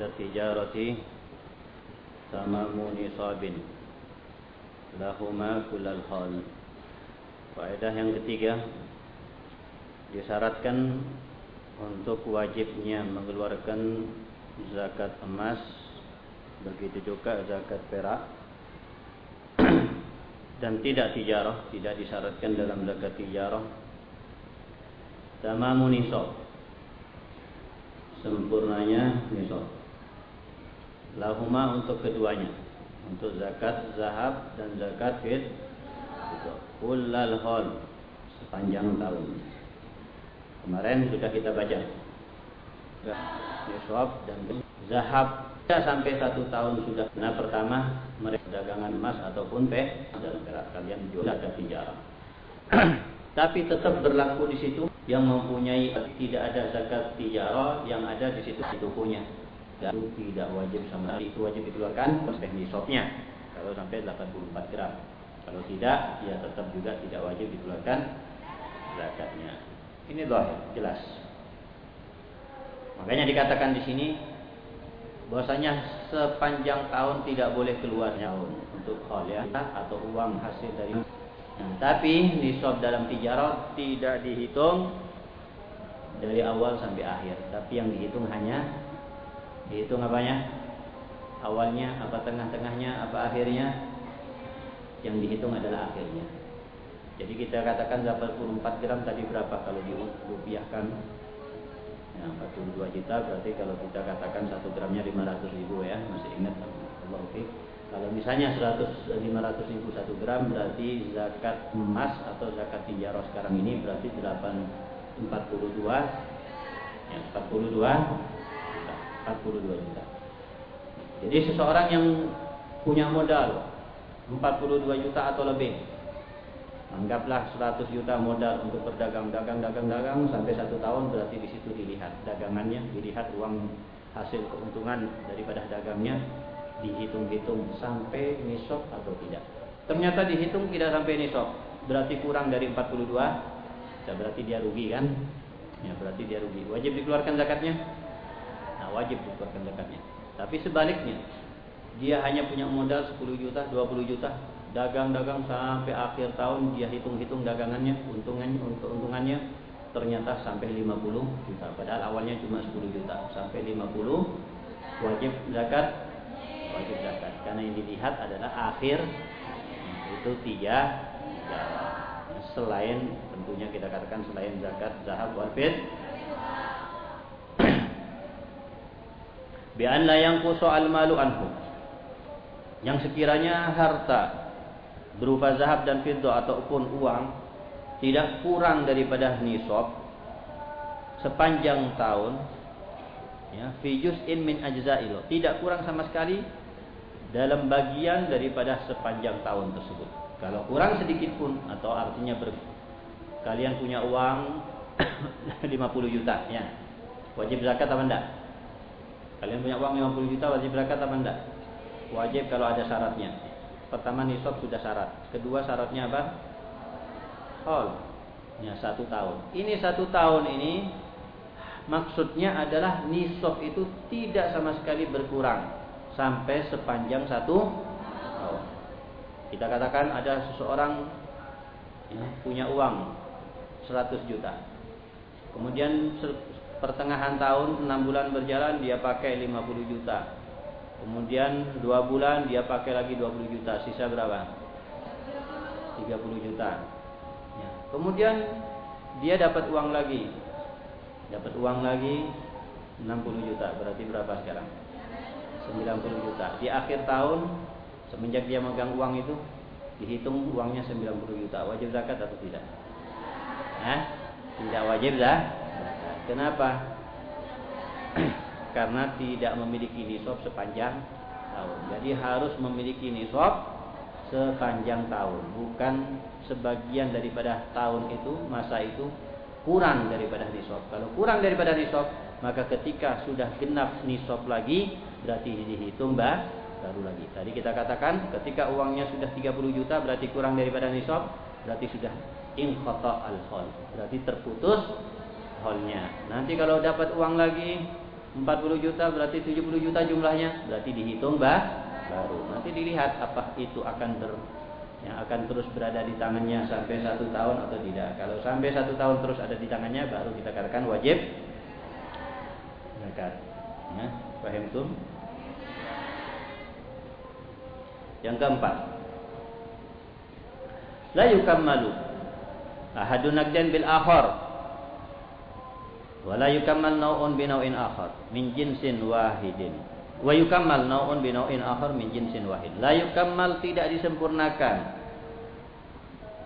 litijarati tamamu nisabin lahuma kullal hal. Faedah yang ketiga disyaratkan untuk wajibnya mengeluarkan zakat emas begitu juga zakat perak dan tidak tijarah tidak disyaratkan dalam zakat tijarah. Tamamu nisab sempurnanya nisab lahuma untuk keduanya. Untuk zakat zahab dan zakat fit kullal hal sepanjang tahun. Kemarin sudah kita baca. Nisab dan zahab. Sampai satu tahun sudah. Nah pertama mereka dagangan emas ataupun teh. Dan perak kalian juga ada tijarah tapi tetap berlaku di situ. Yang mempunyai tidak ada zakat tijarah yang ada di situ itu punya dan tidak wajib sama sekali. Itu wajib dikeluarkan perspektif nisabnya kalau sampai 84 gram. Kalau tidak ya tetap juga tidak wajib dikeluarkan zakatnya. Ini loh jelas. Makanya dikatakan di sini bahwasanya sepanjang tahun tidak boleh keluar tahun untuk ya atau uang hasil dari Nah, tapi nisab dalam tijarah tidak dihitung dari awal sampai akhir, tapi yang dihitung hanya dihitung apanya? Awalnya, apa tengah-tengahnya, apa akhirnya? Yang dihitung adalah akhirnya. Jadi kita katakan 84 gram tadi berapa kalau dirupiahkan? Ya, 42 juta berarti kalau kita katakan 1 gramnya 500 ribu ya, masih ingat Allah kalau misalnya 100 500 ribu 1 gram berarti zakat emas atau zakat tijarah sekarang ini berarti 8 42 ya 42 42 juta. Jadi seseorang yang punya modal 42 juta atau lebih Anggaplah 100 juta modal untuk berdagang, dagang, dagang, dagang sampai satu tahun berarti di situ dilihat dagangannya, dilihat uang hasil keuntungan daripada dagangnya dihitung-hitung sampai nisab atau tidak. Ternyata dihitung tidak sampai nisab, berarti kurang dari 42, ya berarti dia rugi kan? Ya berarti dia rugi. Wajib dikeluarkan zakatnya? Wajib dikeluarkan zakatnya. Tapi sebaliknya, dia hanya punya modal 10 juta, 20 juta, dagang-dagang sampai akhir tahun dia hitung-hitung dagangannya, untungannya, untungannya ternyata sampai 50 juta. Padahal awalnya cuma 10 juta, sampai 50 wajib zakat wajib zakat karena yang dilihat adalah akhir itu tiga selain tentunya kita katakan selain zakat zahab wal fid bi an la yanqusu al malu yang sekiranya harta berupa zahab dan fiddah ataupun uang tidak kurang daripada nisab sepanjang tahun ya fi juz'in min ajza'il tidak kurang sama sekali dalam bagian daripada sepanjang tahun tersebut. Kalau kurang sedikit pun atau artinya ber, kalian punya uang 50 juta ya. Wajib zakat apa enggak? Kalian punya uang 50 juta wajib zakat apa enggak? Wajib kalau ada syaratnya. Pertama nisab sudah syarat. Kedua syaratnya apa? Hol. Ya satu tahun. Ini satu tahun ini maksudnya adalah nisab itu tidak sama sekali berkurang sampai sepanjang satu tahun. Kita katakan ada seseorang ya, punya uang 100 juta. Kemudian pertengahan tahun 6 bulan berjalan dia pakai 50 juta. Kemudian 2 bulan dia pakai lagi 20 juta. Sisa berapa? 30 juta. Ya. Kemudian dia dapat uang lagi. Dapat uang lagi 60 juta. Berarti berapa sekarang? 90 juta. Di akhir tahun semenjak dia megang uang itu dihitung uangnya 90 juta. Wajib zakat atau tidak? Hah? Tidak wajib zakat. Kenapa? Karena tidak memiliki nisab sepanjang tahun. Jadi harus memiliki nisab sepanjang tahun, bukan sebagian daripada tahun itu, masa itu kurang daripada nisab. Kalau kurang daripada nisab, maka ketika sudah genap nisab lagi, berarti dihitung bah, baru lagi. Tadi kita katakan ketika uangnya sudah 30 juta berarti kurang daripada nisab, berarti sudah inqata al-hol. Berarti terputus Nanti kalau dapat uang lagi 40 juta berarti 70 juta jumlahnya, berarti dihitung bah baru. Nanti dilihat apa itu akan ber yang akan terus berada di tangannya sampai satu tahun atau tidak. Kalau sampai satu tahun terus ada di tangannya, baru kita katakan wajib zakat. Ya, paham tuh? Yang keempat, la yukammalu ahadun bil akhar wala yukammal nau'un bi nau'in akhar min jinsin wahidin. Wa yukammal nau'un bi nau'in akhar min jinsin wahid. La yukammal tidak disempurnakan.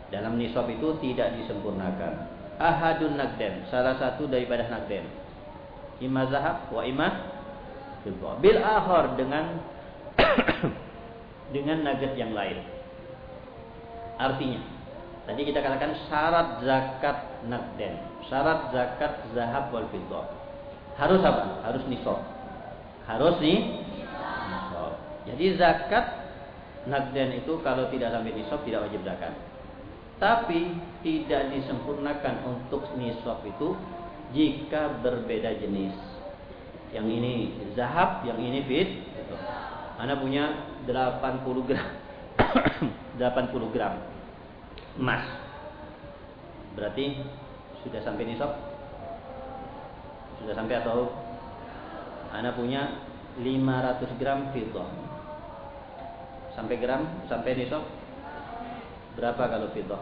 Dalam nisab itu tidak disempurnakan. Ahadun nagden salah satu daripada nagden imma zahab wa imma bil akhar dengan dengan nugget yang lain. Artinya tadi kita katakan syarat zakat nagden syarat zakat zahab wal fiddah. Harus apa? Harus nisab. Harus nih nisab. Jadi zakat nagden itu kalau tidak sampai nisab tidak wajib zakat. Tapi tidak disempurnakan untuk nisab itu jika berbeda jenis. Yang ini zahab, yang ini fit. Anda punya 80 gram. 80 gram emas. Berarti sudah sampai nisab? Sudah sampai atau Anda punya 500 gram fiddah. Sampai gram, sampai nisab? Berapa kalau fiddah?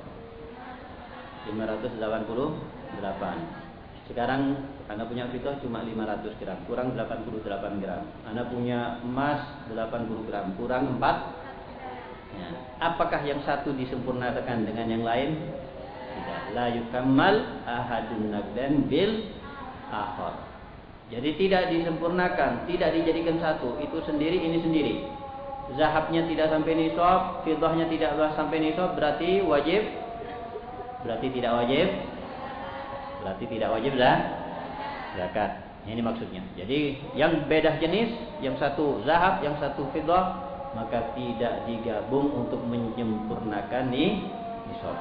588. Sekarang Anda punya fiddah cuma 500 gram, kurang 88 gram. Anda punya emas 80 gram, kurang 4. Apakah yang satu disempurnakan dengan yang lain? la yukammal ahadun nagdan bil akhar. Jadi tidak disempurnakan, tidak dijadikan satu, itu sendiri ini sendiri. Zahabnya tidak sampai nisab, fiddahnya tidak sampai nisab, berarti wajib berarti tidak wajib berarti tidak wajib lah zakat. Ini maksudnya. Jadi yang beda jenis, yang satu zahab, yang satu fiddah, maka tidak digabung untuk menyempurnakan nih nisab.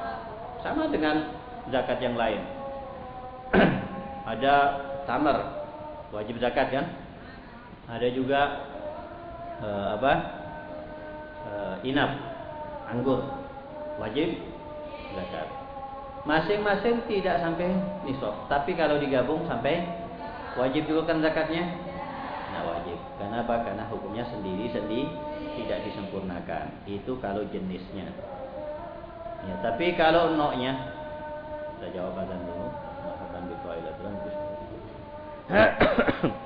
Sama dengan zakat yang lain. ada tamar wajib zakat kan? Ada juga uh, apa? Uh, inap, anggur wajib zakat. Masing-masing tidak sampai nisab, tapi kalau digabung sampai wajib juga kan zakatnya? Nah wajib. Kenapa? Karena hukumnya sendiri-sendiri tidak disempurnakan. Itu kalau jenisnya. Ya, tapi kalau noknya kita jawab azan dulu. Masakan di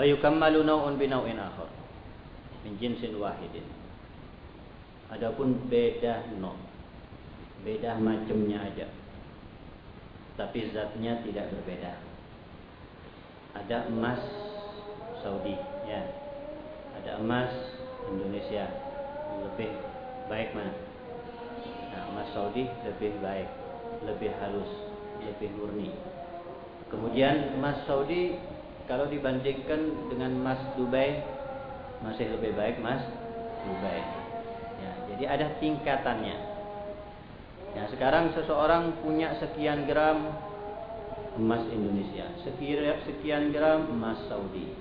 Wa yukammalu naw'un bi naw'in akhar min jinsin wahidin. Adapun beda no. Beda macamnya aja. Tapi zatnya tidak berbeda. Ada emas Saudi ya. Ada emas Indonesia. Lebih baik mana? Nah, emas Saudi lebih baik, lebih halus, lebih murni. Kemudian emas Saudi kalau dibandingkan dengan emas Dubai masih lebih baik emas Dubai. Ya, jadi ada tingkatannya. Ya, sekarang seseorang punya sekian gram emas Indonesia, sekian sekian gram emas Saudi.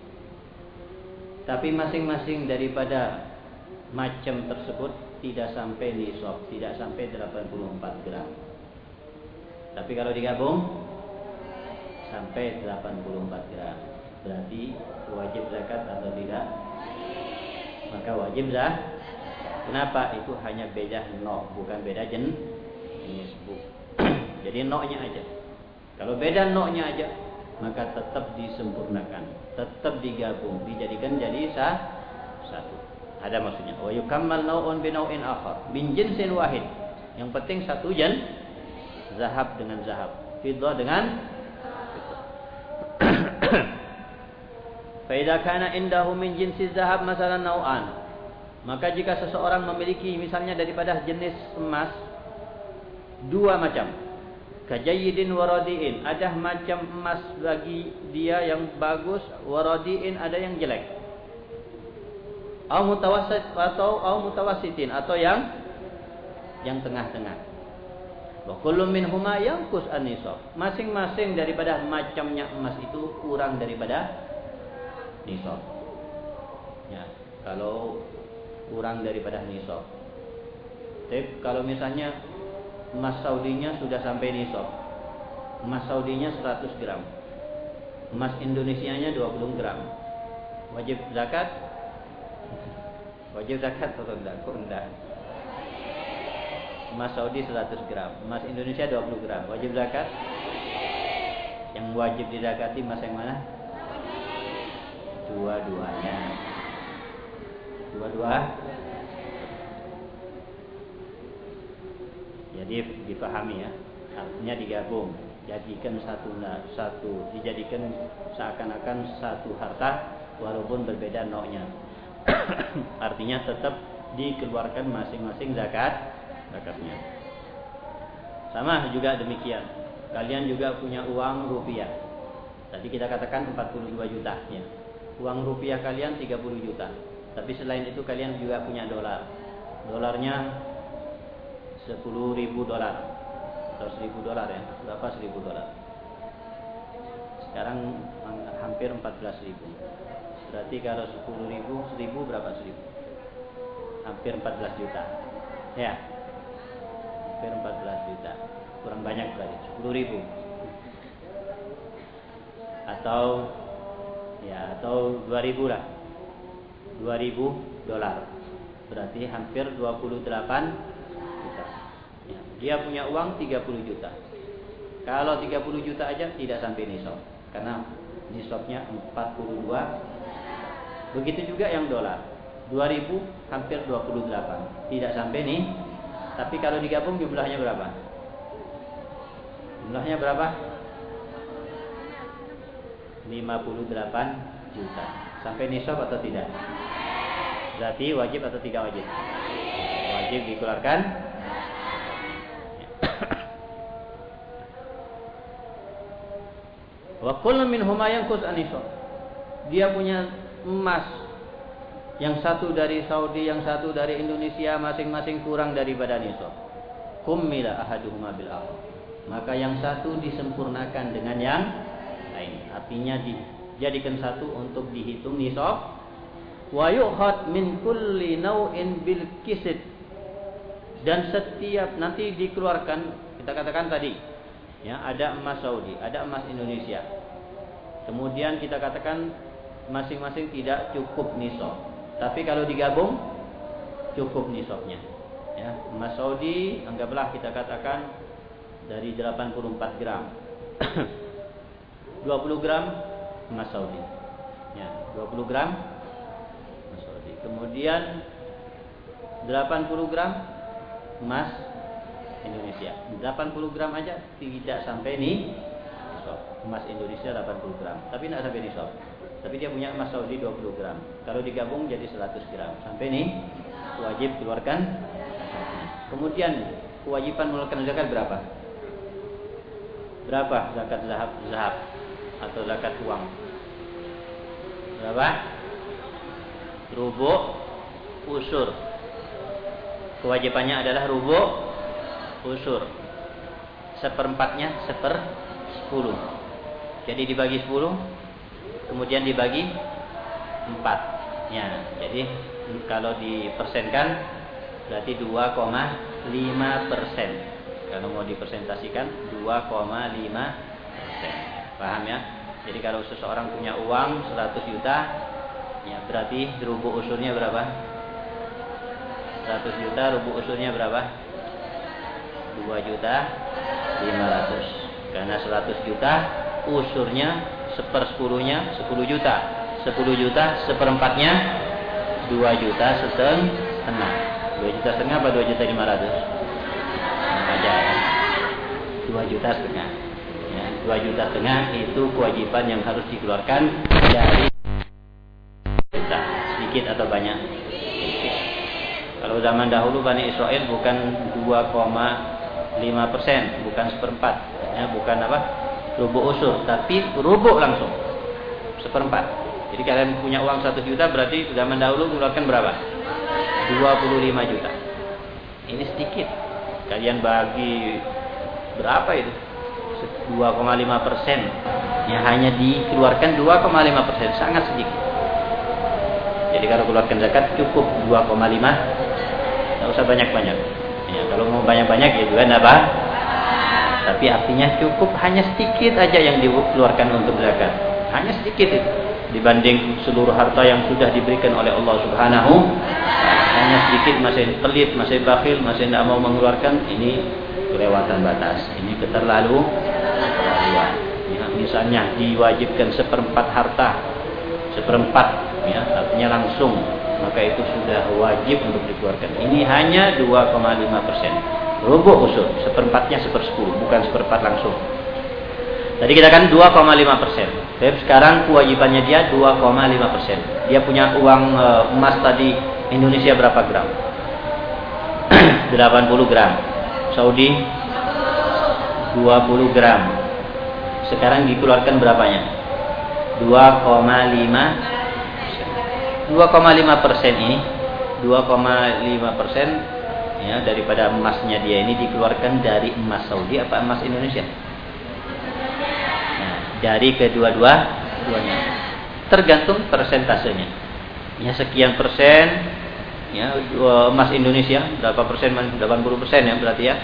Tapi masing-masing daripada macam tersebut tidak sampai nisab, tidak sampai 84 gram. Tapi kalau digabung sampai 84 gram. Berarti wajib zakat atau tidak? Maka wajib zakat. Kenapa? Itu hanya beda no, bukan beda jen jenis bu. Jadi no-nya aja. Kalau beda no-nya aja, maka tetap disempurnakan, tetap digabung, dijadikan jadi sah, satu. Ada maksudnya. Wa yukammal nau'un bi nau'in akhar min jinsin wahid. Yang penting satu jen zahab dengan zahab, fiddah dengan Faida kana indahu min jinsi zahab masalan nau'an. Maka jika seseorang memiliki misalnya daripada jenis emas dua macam. Kajayidin waradiin. Ada macam emas bagi dia yang bagus, waradiin ada yang jelek. Au mutawassit atau au mutawassitin atau yang yang tengah-tengah. Wa kullu minhuma yanqus an-nisab. Masing-masing daripada macamnya emas itu kurang daripada nisab. Ya, kalau kurang daripada nisab. Tapi kalau misalnya emas Saudinya sudah sampai nisab. Emas Saudinya 100 gram. Emas Indonesianya 20 gram. Wajib zakat? Wajib zakat atau enggak? Kok enggak? Emas Saudi 100 gram, emas Indonesia 20 gram. Wajib zakat? Yang wajib dizakati emas yang mana? Dua-duanya. Dua-dua. Jadi dipahami ya. Artinya digabung. Jadikan satu satu. Dijadikan seakan-akan satu harta walaupun berbeda noknya. Artinya tetap dikeluarkan masing-masing zakat zakatnya. Sama juga demikian. Kalian juga punya uang rupiah. Tadi kita katakan 42 juta ya uang rupiah kalian 30 juta. Tapi selain itu kalian juga punya dolar. Dolarnya 10 ribu dolar atau 1000 dolar ya. Berapa 1000 dolar? Sekarang hampir 14 ribu. Berarti kalau 10 ribu, 1000 berapa 1000? Hampir 14 juta. Ya. Hampir 14 juta. Kurang banyak berarti. 10 ribu. Atau ya atau 2000 lah. 2000 dolar. Berarti hampir 28 juta. Ya, dia punya uang 30 juta. Kalau 30 juta aja tidak sampai nisab. Karena nisabnya 42 begitu juga yang dolar. 2000 hampir 28 tidak sampai nih tapi kalau digabung jumlahnya berapa? Jumlahnya berapa 58 juta. Sampai nisab atau tidak? Berarti wajib atau tidak wajib? Wajib dikeluarkan. Wa kullu yanqus anisab. Dia punya emas yang satu dari Saudi, yang satu dari Indonesia, masing-masing kurang daripada nisab. Kummila ahaduhuma bil Maka yang satu disempurnakan dengan yang lain. Artinya dijadikan satu untuk dihitung nisab. Wa yu'khad min kulli naw'in bil kisid. Dan setiap nanti dikeluarkan kita katakan tadi ya ada emas Saudi, ada emas Indonesia. Kemudian kita katakan masing-masing tidak cukup nisab. Tapi kalau digabung cukup nisabnya. Ya, emas Saudi anggaplah kita katakan dari 84 gram. 20 gram emas Saudi. Ya, 20 gram emas Saudi. Kemudian 80 gram emas Indonesia. 80 gram aja tidak sampai nih emas Indonesia 80 gram, tapi tidak sampai nisab. Tapi dia punya emas Saudi 20 gram. Kalau digabung jadi 100 gram. Sampai nih wajib keluarkan. Kemudian kewajiban mengeluarkan zakat berapa? Berapa zakat zahab zahab atau zakat uang? Berapa? Rubuk usur. Kewajibannya adalah rubuk usur. Seperempatnya seper sepuluh. Jadi dibagi sepuluh, kemudian dibagi empat. Ya, jadi kalau dipersenkan berarti 2,5 persen. Kalau mau dipresentasikan 2,5 persen. Paham ya? Jadi kalau seseorang punya uang 100 juta, ya berarti rubuk usurnya berapa? 100 juta, rubuk usurnya berapa? 2 juta 500. Karena 100 juta usurnya seper sepuluhnya 10 juta. 10 juta seperempatnya 2 juta setengah. 2 juta setengah apa 2 juta 500? Nah, aja ya. 2 juta setengah. 2 juta setengah itu kewajiban yang harus dikeluarkan dari kita. Sedikit atau banyak? Kalau zaman dahulu Bani Israel bukan 2,5 persen, bukan seperempat, ya, bukan apa, rubuk usur, tapi rubuk langsung seperempat. Jadi kalian punya uang 1 juta berarti zaman dahulu mengeluarkan berapa? 25 juta. Ini sedikit. Kalian bagi berapa itu? 2,5 persen. Ya hanya dikeluarkan 2,5 persen, sangat sedikit. Jadi kalau keluarkan zakat cukup 2,5, tidak usah banyak-banyak. Ya, kalau mau banyak-banyak ya juga apa? Tapi artinya cukup hanya sedikit aja yang dikeluarkan untuk zakat. Hanya sedikit itu dibanding seluruh harta yang sudah diberikan oleh Allah Subhanahu hanya sedikit masih pelit, masih bakhil, masih tidak mau mengeluarkan ini kelewatan batas. Ini keterlalu keterlaluan. Ya, misalnya diwajibkan seperempat harta, seperempat ya, artinya langsung maka itu sudah wajib untuk dikeluarkan. Ini hanya 2,5 persen. Rubuk usul, seperempatnya sepersepuluh, bukan seperempat langsung. Tadi kita kan 2,5 persen. Sekarang kewajibannya dia 2,5 persen. Dia punya uang e, emas tadi Indonesia berapa gram? 80 gram. Saudi 20 gram. Sekarang dikeluarkan berapanya? 2,5 2,5 persen ini 2,5 persen ya daripada emasnya dia ini dikeluarkan dari emas Saudi apa emas Indonesia? Nah, dari kedua-dua duanya. Tergantung persentasenya. Ya sekian persen ya emas Indonesia berapa persen 80 persen ya berarti ya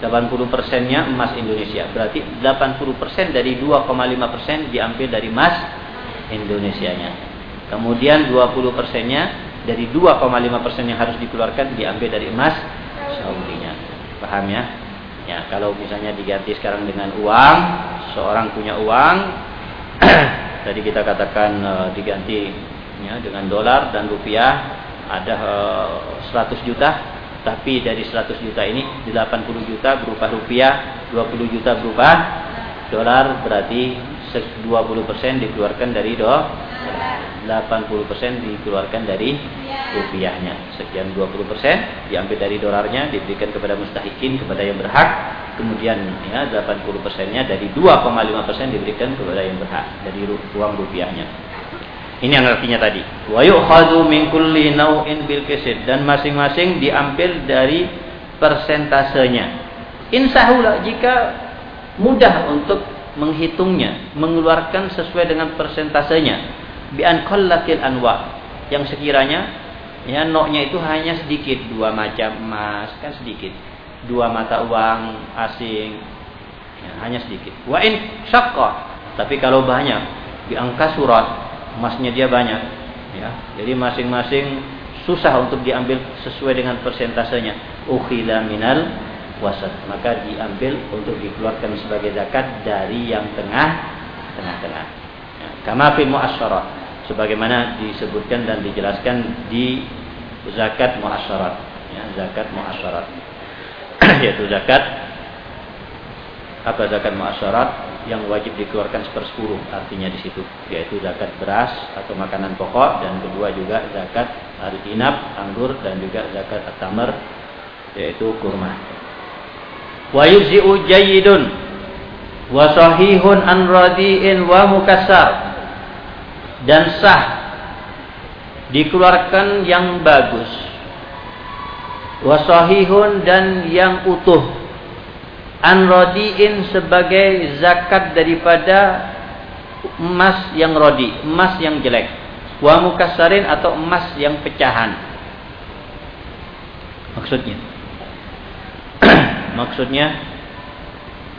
80 persennya emas Indonesia berarti 80 persen dari 2,5 persen diambil dari emas Indonesia nya kemudian 20 persennya dari 2,5 persen yang harus dikeluarkan diambil dari emas Saudinya. Paham ya? Ya, kalau misalnya diganti sekarang dengan uang, seorang punya uang, tadi kita katakan e, diganti ya, dengan dolar dan rupiah ada e, 100 juta, tapi dari 100 juta ini 80 juta berupa rupiah, 20 juta berupa dolar berarti 20% dikeluarkan dari do 80% dikeluarkan dari rupiahnya. Sekian 20% diambil dari dolarnya diberikan kepada mustahikin kepada yang berhak. Kemudian ya 80%-nya dari 2,5% diberikan kepada yang berhak dari uang rupiahnya. Ini yang artinya tadi. Wa yu'khadhu min kulli naw'in bil dan masing-masing diambil dari persentasenya. Insahula jika mudah untuk menghitungnya, mengeluarkan sesuai dengan persentasenya. Bi an qallatil anwa. Yang sekiranya ya noknya itu hanya sedikit. Dua macam emas kan sedikit. Dua mata uang asing ya, hanya sedikit. Wa in syaqqa. Tapi kalau banyak di angka surat emasnya dia banyak ya. Jadi masing-masing susah untuk diambil sesuai dengan persentasenya. Ukhila minal wasat. Maka diambil untuk dikeluarkan sebagai zakat dari yang tengah tengah-tengah. Ya, kama fi muasyarah sebagaimana disebutkan dan dijelaskan di zakat muasyarat ya zakat muasyarat yaitu zakat apa zakat muasyarat yang wajib dikeluarkan sepersepuluh artinya di situ yaitu zakat beras atau makanan pokok dan kedua juga zakat hari inap anggur dan juga zakat tamar yaitu kurma. Wa yujzi'u jayyidun wa sahihun an radiin wa mukassar dan sah dikeluarkan yang bagus. Wa sahihun dan yang utuh an radiin sebagai zakat daripada emas yang rodi emas yang jelek wa mukassarin atau emas yang pecahan maksudnya Maksudnya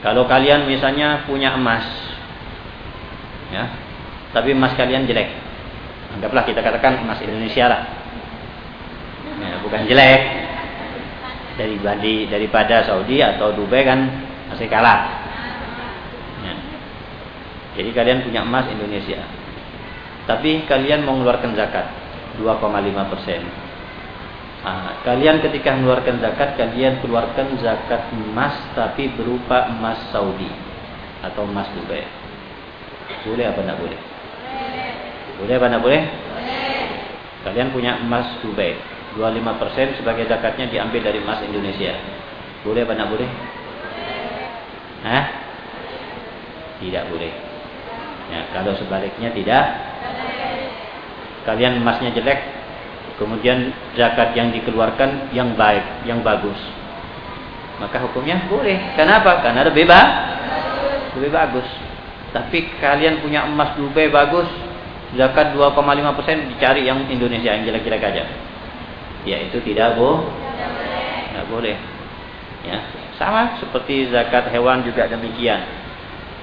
kalau kalian misalnya punya emas ya, tapi emas kalian jelek. Anggaplah kita katakan emas Indonesia lah. Ya, bukan jelek. Dari bandi daripada Saudi atau Dubai kan masih kalah. Ya. Jadi kalian punya emas Indonesia. Tapi kalian mengeluarkan zakat 2,5 persen Nah, kalian ketika mengeluarkan zakat, kalian keluarkan zakat emas tapi berupa emas Saudi atau emas Dubai. Boleh apa tidak boleh? Boleh apa tidak boleh? Kalian punya emas Dubai, 25% sebagai zakatnya diambil dari emas Indonesia. Boleh apa tidak boleh? Hah? Tidak boleh. Ya, kalau sebaliknya tidak. Kalian emasnya jelek, kemudian zakat yang dikeluarkan yang baik, yang bagus. Maka hukumnya boleh. Kenapa? Karena lebih bagus. Lebih bagus. Tapi kalian punya emas Dubai bagus, zakat 2,5% dicari yang Indonesia yang jelek-jelek aja. Ya itu tidak boh. Tidak boleh. Ya, sama seperti zakat hewan juga demikian.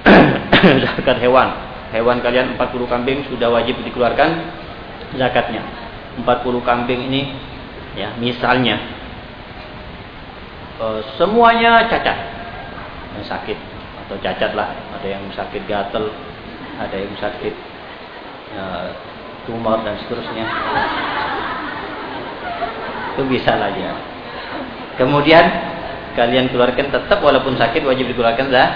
zakat hewan. Hewan kalian 40 kambing sudah wajib dikeluarkan zakatnya 40 kambing ini ya misalnya e, semuanya cacat yang sakit atau cacat lah ada yang sakit gatel ada yang sakit e, tumor dan seterusnya itu bisa lah ya kemudian kalian keluarkan tetap walaupun sakit wajib dikeluarkan dah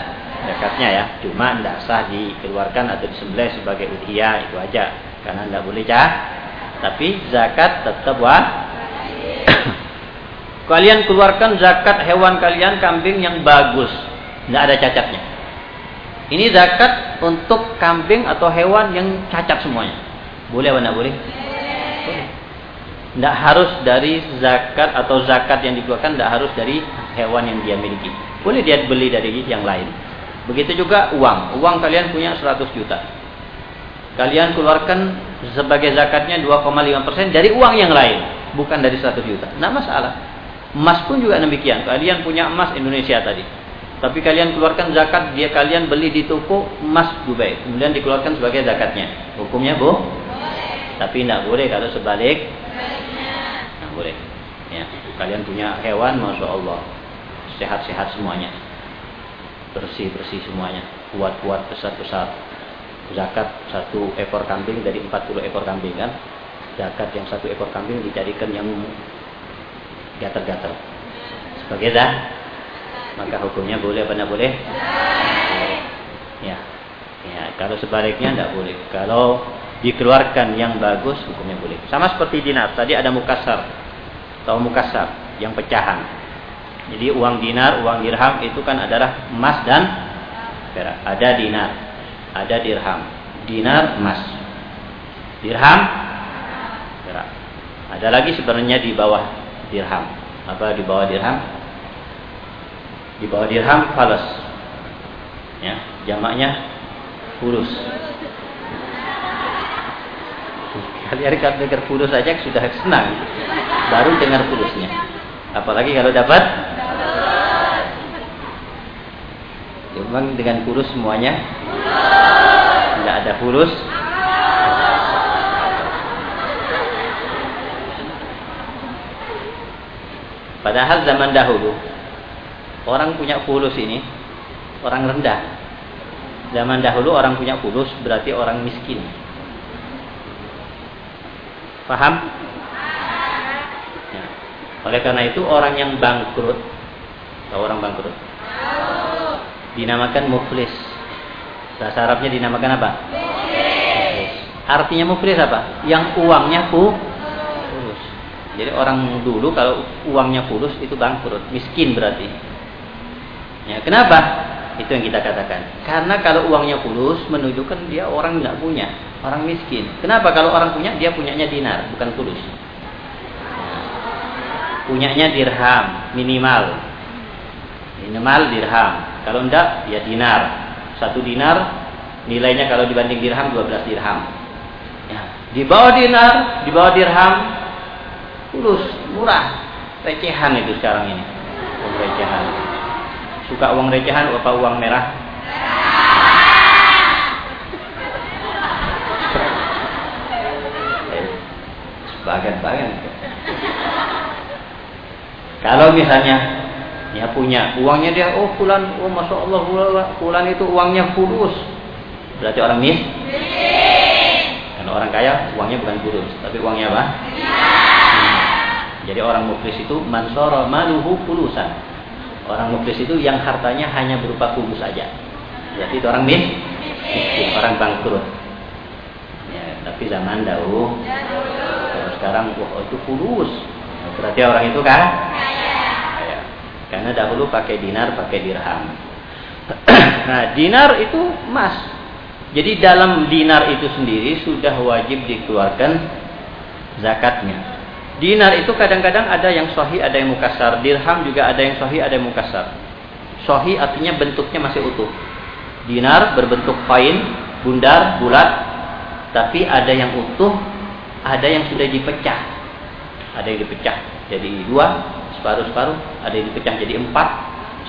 zakatnya ya cuma tidak sah dikeluarkan atau disembelih sebagai udhiyah itu aja karena tidak boleh cah tapi zakat tetap wajib. kalian keluarkan zakat hewan kalian kambing yang bagus, tidak ada cacatnya. Ini zakat untuk kambing atau hewan yang cacat semuanya. Boleh apa tidak? Boleh. Tidak harus dari zakat atau zakat yang dikeluarkan tidak harus dari hewan yang dia miliki. Boleh dia beli dari yang lain. Begitu juga uang. Uang kalian punya 100 juta kalian keluarkan sebagai zakatnya 2,5% dari uang yang lain, bukan dari 100 juta. Nah masalah. Emas pun juga demikian. Kalian punya emas Indonesia tadi. Tapi kalian keluarkan zakat, dia kalian beli di toko emas Dubai. Kemudian dikeluarkan sebagai zakatnya. Hukumnya bu? Tapi tidak boleh kalau sebalik. Tidak boleh. Ya. Kalian punya hewan, Masya Allah. Sehat-sehat semuanya. Bersih-bersih semuanya. Kuat-kuat, besar-besar zakat satu ekor kambing dari 40 ekor kambing kan zakat yang satu ekor kambing dijadikan yang gatal-gatal sebagai dah maka hukumnya boleh apa tidak boleh ya ya kalau sebaliknya tidak boleh kalau dikeluarkan yang bagus hukumnya boleh sama seperti dinar tadi ada mukasar atau mukasar yang pecahan jadi uang dinar uang dirham itu kan adalah emas dan perak ada dinar ada dirham. Dinar emas. Dirham perak. Ada lagi sebenarnya di bawah dirham. Apa di bawah dirham? Di bawah dirham falas. Ya, jamaknya fulus. Kalian kalau dengar fulus saja sudah senang. Baru dengar fulusnya. Apalagi kalau dapat Memang dengan kurus semuanya? Tidak ada kurus. Padahal zaman dahulu orang punya fulus ini orang rendah. Zaman dahulu orang punya fulus berarti orang miskin. Paham? Ya. Oleh karena itu orang yang bangkrut, tahu orang bangkrut? Dinamakan muflis. Bahasa Arabnya dinamakan apa? Muflis. Artinya muflis apa? Yang uangnya fulus. Jadi orang dulu kalau uangnya fulus itu bangkrut, miskin berarti. Ya, kenapa? Itu yang kita katakan. Karena kalau uangnya fulus menunjukkan dia orang nggak punya, orang miskin. Kenapa kalau orang punya dia punyanya dinar, bukan fulus. Punyanya dirham minimal. Minimal dirham. Kalau enggak dia dinar. Satu dinar nilainya kalau dibanding dirham 12 dirham. Ya. Di bawah dinar, di bawah dirham fulus, murah. Recehan itu sekarang ini. Recehan. Suka uang recehan apa uang merah? Sebagian-bagian. Kalau misalnya ya punya uangnya dia oh pulan oh masya Allah pulan, itu uangnya fulus berarti orang mis kalau orang kaya uangnya bukan fulus tapi uangnya apa jadi orang muflis itu mansoro maluhu fulusan Orang muflis itu yang hartanya hanya berupa kubus saja. Berarti itu orang miskin, orang bangkrut. Ya, tapi zaman dahulu, sekarang wah itu. Ya, berarti orang itu kan? Ya, karena dahulu pakai dinar, pakai dirham. nah, dinar itu emas. Jadi dalam dinar itu sendiri sudah wajib dikeluarkan zakatnya. Dinar itu kadang-kadang ada yang sohi, ada yang mukasar. Dirham juga ada yang sohi, ada yang mukasar. Sohi artinya bentuknya masih utuh. Dinar berbentuk koin, bundar, bulat. Tapi ada yang utuh, ada yang sudah dipecah. Ada yang dipecah jadi dua, separuh-separuh. Ada yang dipecah jadi empat,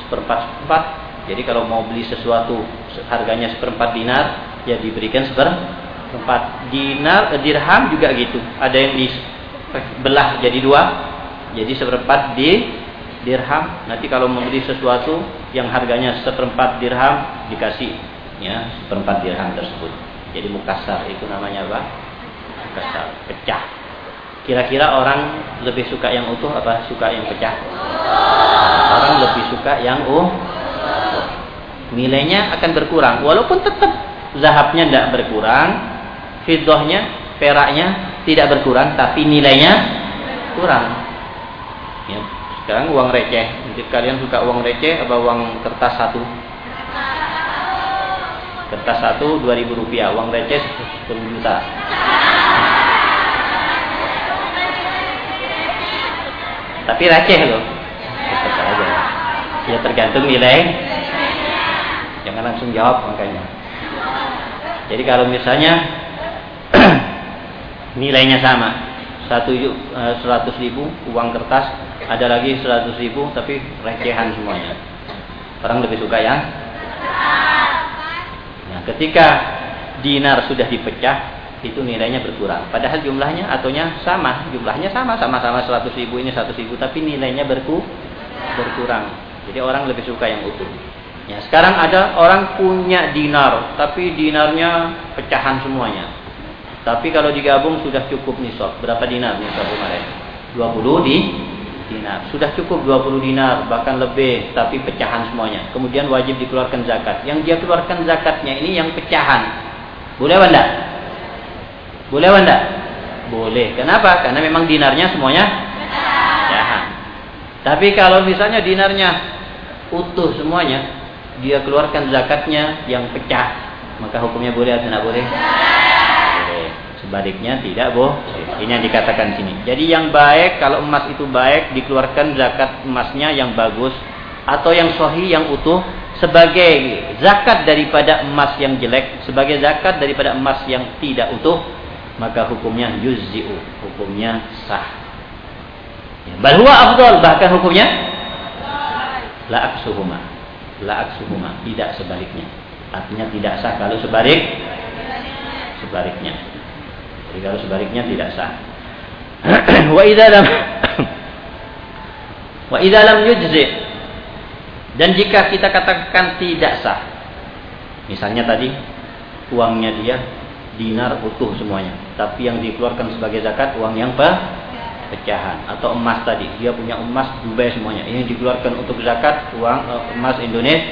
seperempat, seperempat. Jadi kalau mau beli sesuatu harganya seperempat dinar, ya diberikan seperempat. Dinar, dirham juga gitu. Ada yang di belah jadi dua, jadi seperempat di dirham. Nanti kalau membeli sesuatu yang harganya seperempat dirham dikasih ya seperempat dirham tersebut. Jadi mukasar itu namanya apa? Mukasar, pecah. Kira-kira orang lebih suka yang utuh apa suka yang pecah? Orang lebih suka yang uh nilainya akan berkurang walaupun tetap zahabnya tidak berkurang, fiddohnya, peraknya tidak berkurang tapi nilainya kurang. Ya, sekarang uang receh. Jadi kalian suka uang receh apa uang kertas satu? Kertas satu dua ribu rupiah, uang receh sepuluh juta. Tapi receh loh. aja. Ya tergantung nilai. Jangan langsung jawab makanya. Jadi kalau misalnya nilainya sama satu eh, seratus ribu uang kertas ada lagi seratus ribu tapi recehan semuanya orang lebih suka ya nah, ketika dinar sudah dipecah itu nilainya berkurang padahal jumlahnya ataunya sama jumlahnya sama sama-sama seratus ribu ini seratus ribu tapi nilainya berku berkurang jadi orang lebih suka yang utuh ya sekarang ada orang punya dinar tapi dinarnya pecahan semuanya tapi kalau digabung sudah cukup nisab. Berapa dinar nisab kemarin? 20 di dinar. Sudah cukup 20 dinar, bahkan lebih, tapi pecahan semuanya. Kemudian wajib dikeluarkan zakat. Yang dia keluarkan zakatnya ini yang pecahan. Boleh apa enggak? Boleh enggak? Boleh. Kenapa? Karena memang dinarnya semuanya pecahan. Tapi kalau misalnya dinarnya utuh semuanya, dia keluarkan zakatnya yang pecah, maka hukumnya boleh atau tidak boleh? Sebaliknya tidak boh. Ini yang dikatakan sini. Jadi yang baik kalau emas itu baik dikeluarkan zakat emasnya yang bagus atau yang sohi yang utuh sebagai zakat daripada emas yang jelek, sebagai zakat daripada emas yang tidak utuh, maka hukumnya yuzzi'u, hukumnya sah. Ya, bahwa afdol bahkan hukumnya la aksuhuma. La aksuhuma, tidak sebaliknya. Artinya tidak sah kalau sebalik sebaliknya. Jadi kalau sebaliknya tidak sah. wa idza lam wa idza lam yujzi dan jika kita katakan tidak sah. Misalnya tadi uangnya dia dinar utuh semuanya. Tapi yang dikeluarkan sebagai zakat uang yang pe pecahan atau emas tadi. Dia punya emas Dubai semuanya. Ini dikeluarkan untuk zakat uang eh, emas Indonesia